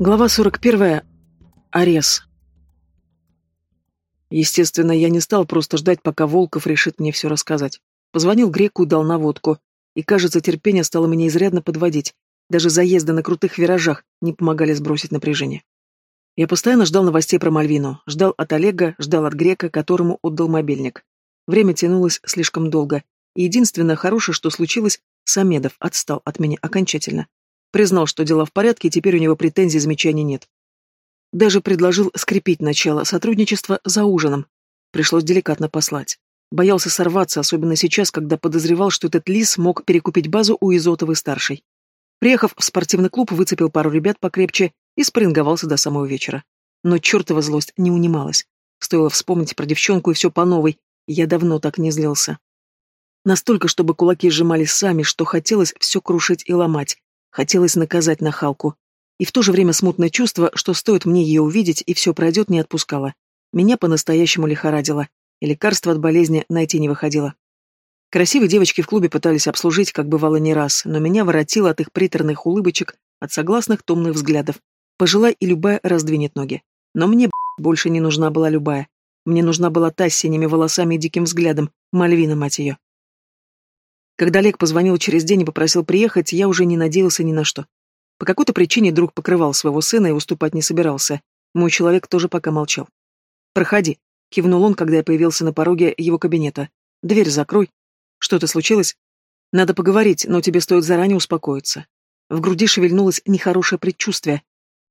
Глава 41. Арес. Естественно, я не стал просто ждать, пока Волков решит мне все рассказать. Позвонил Греку и дал наводку. И, кажется, терпение стало меня изрядно подводить. Даже заезды на крутых виражах не помогали сбросить напряжение. Я постоянно ждал новостей про Мальвину. Ждал от Олега, ждал от Грека, которому отдал мобильник. Время тянулось слишком долго. И единственное хорошее, что случилось, Самедов отстал от меня окончательно. Признал, что дела в порядке, и теперь у него претензий и замечаний нет. Даже предложил скрепить начало сотрудничества за ужином. Пришлось деликатно послать. Боялся сорваться, особенно сейчас, когда подозревал, что этот лис мог перекупить базу у Изотовой-старшей. Приехав в спортивный клуб, выцепил пару ребят покрепче и спринговался до самого вечера. Но чертова злость не унималась. Стоило вспомнить про девчонку и все по новой. Я давно так не злился. Настолько, чтобы кулаки сжимались сами, что хотелось все крушить и ломать. Хотелось наказать нахалку. И в то же время смутное чувство, что стоит мне ее увидеть, и все пройдет, не отпускало. Меня по-настоящему лихорадило, и лекарства от болезни найти не выходило. Красивые девочки в клубе пытались обслужить, как бывало не раз, но меня воротило от их приторных улыбочек, от согласных томных взглядов. Пожелай, и любая раздвинет ноги. Но мне, больше не нужна была любая. Мне нужна была та с синими волосами и диким взглядом, Мальвина, мать ее. Когда Олег позвонил через день и попросил приехать, я уже не надеялся ни на что. По какой-то причине друг покрывал своего сына и уступать не собирался. Мой человек тоже пока молчал. «Проходи», — кивнул он, когда я появился на пороге его кабинета. «Дверь закрой». «Что-то случилось?» «Надо поговорить, но тебе стоит заранее успокоиться». В груди шевельнулось нехорошее предчувствие.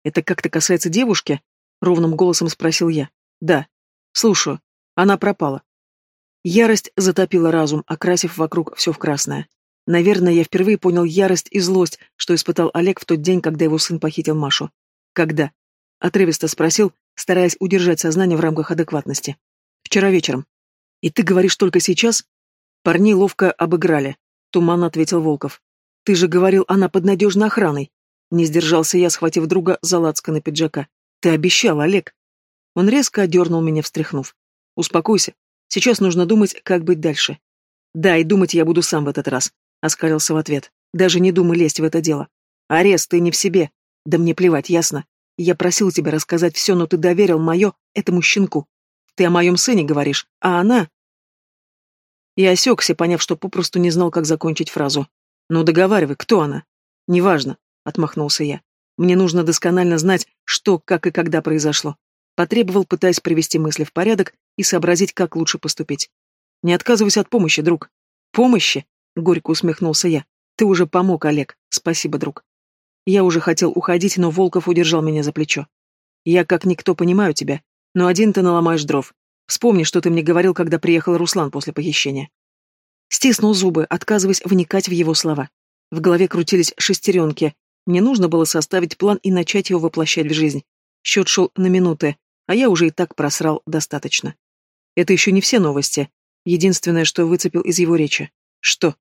«Это как-то касается девушки?» — ровным голосом спросил я. «Да». «Слушаю. Она пропала. Ярость затопила разум, окрасив вокруг все в красное. Наверное, я впервые понял ярость и злость, что испытал Олег в тот день, когда его сын похитил Машу. «Когда?» — отрывисто спросил, стараясь удержать сознание в рамках адекватности. «Вчера вечером». «И ты говоришь только сейчас?» Парни ловко обыграли. Туманно ответил Волков. «Ты же говорил, она под надежной охраной». Не сдержался я, схватив друга за лацканы пиджака. «Ты обещал, Олег». Он резко одернул меня, встряхнув. «Успокойся. Сейчас нужно думать, как быть дальше. Да, и думать я буду сам в этот раз, оскалился в ответ. Даже не думай лезть в это дело. Арест, ты не в себе. Да мне плевать, ясно? Я просил тебя рассказать все, но ты доверил мое этому щенку. Ты о моем сыне говоришь, а она... Я осекся, поняв, что попросту не знал, как закончить фразу. «Ну, договаривай, кто она?» «Неважно», — отмахнулся я. «Мне нужно досконально знать, что, как и когда произошло. Потребовал, пытаясь привести мысли в порядок и сообразить, как лучше поступить. «Не отказывайся от помощи, друг». «Помощи?» — горько усмехнулся я. «Ты уже помог, Олег. Спасибо, друг». Я уже хотел уходить, но Волков удержал меня за плечо. «Я как никто понимаю тебя, но один ты наломаешь дров. Вспомни, что ты мне говорил, когда приехал Руслан после похищения». Стиснул зубы, отказываясь вникать в его слова. В голове крутились шестеренки. Мне нужно было составить план и начать его воплощать в жизнь. Счет шел на минуты, а я уже и так просрал достаточно. Это еще не все новости. Единственное, что выцепил из его речи. Что?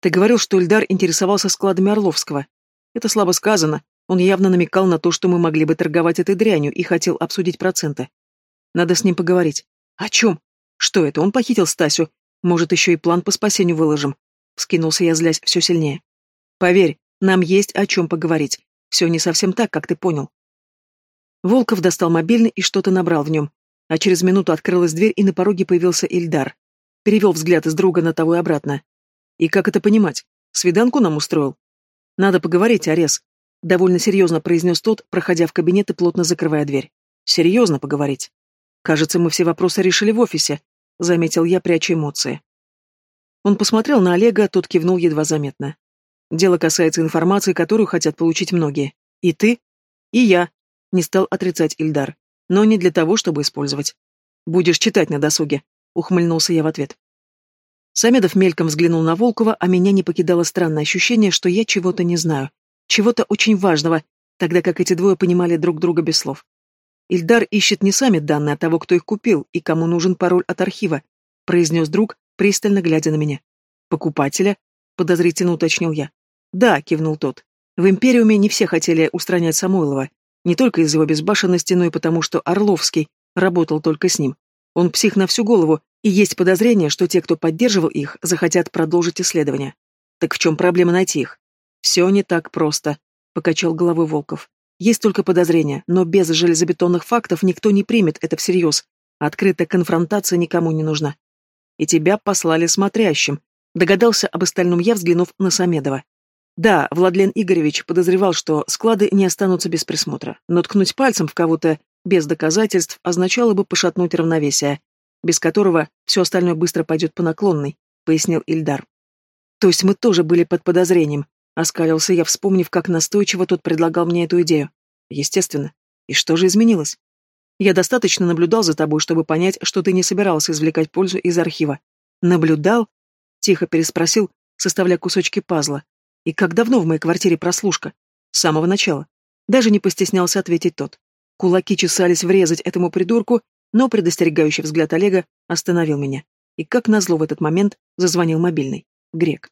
Ты говорил, что Ильдар интересовался складами Орловского. Это слабо сказано. Он явно намекал на то, что мы могли бы торговать этой дрянью и хотел обсудить проценты. Надо с ним поговорить. О чем? Что это? Он похитил Стасю. Может, еще и план по спасению выложим. Вскинулся я, злясь все сильнее. Поверь, нам есть о чем поговорить. Все не совсем так, как ты понял. Волков достал мобильный и что-то набрал в нем. А через минуту открылась дверь, и на пороге появился Ильдар. Перевел взгляд из друга на того и обратно. И как это понимать? Свиданку нам устроил? Надо поговорить, Арес. Довольно серьезно произнес тот, проходя в кабинет и плотно закрывая дверь. Серьезно поговорить. Кажется, мы все вопросы решили в офисе, заметил я, пряча эмоции. Он посмотрел на Олега, тот кивнул едва заметно. Дело касается информации, которую хотят получить многие. И ты? И я, не стал отрицать Ильдар. Но не для того, чтобы использовать. Будешь читать на досуге, ухмыльнулся я в ответ. Самедов мельком взглянул на Волкова, а меня не покидало странное ощущение, что я чего-то не знаю. Чего-то очень важного, тогда как эти двое понимали друг друга без слов. Ильдар ищет не сами данные, а того, кто их купил и кому нужен пароль от архива, произнес друг, пристально глядя на меня. Покупателя? Подозрительно уточнил я. Да, кивнул тот. В Империуме не все хотели устранять Самойлова, не только из-за его безбашенности, но и потому, что Орловский работал только с ним. Он псих на всю голову, и есть подозрение, что те, кто поддерживал их, захотят продолжить исследование. Так в чем проблема найти их? Все не так просто, покачал головой Волков. Есть только подозрения, но без железобетонных фактов никто не примет это всерьез. Открытая конфронтация никому не нужна. И тебя послали смотрящим. Догадался об остальном я, взглянув на Самедова. Да, Владлен Игоревич подозревал, что склады не останутся без присмотра, но ткнуть пальцем в кого-то без доказательств означало бы пошатнуть равновесие, без которого все остальное быстро пойдет по наклонной, пояснил Ильдар. То есть мы тоже были под подозрением, оскалился я, вспомнив, как настойчиво тот предлагал мне эту идею. Естественно. И что же изменилось? Я достаточно наблюдал за тобой, чтобы понять, что ты не собирался извлекать пользу из архива. Наблюдал? Тихо переспросил, составляя кусочки пазла. И как давно в моей квартире прослушка? С самого начала. Даже не постеснялся ответить тот. Кулаки чесались врезать этому придурку, но предостерегающий взгляд Олега остановил меня. И как назло в этот момент зазвонил мобильный. Грек.